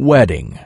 Wedding.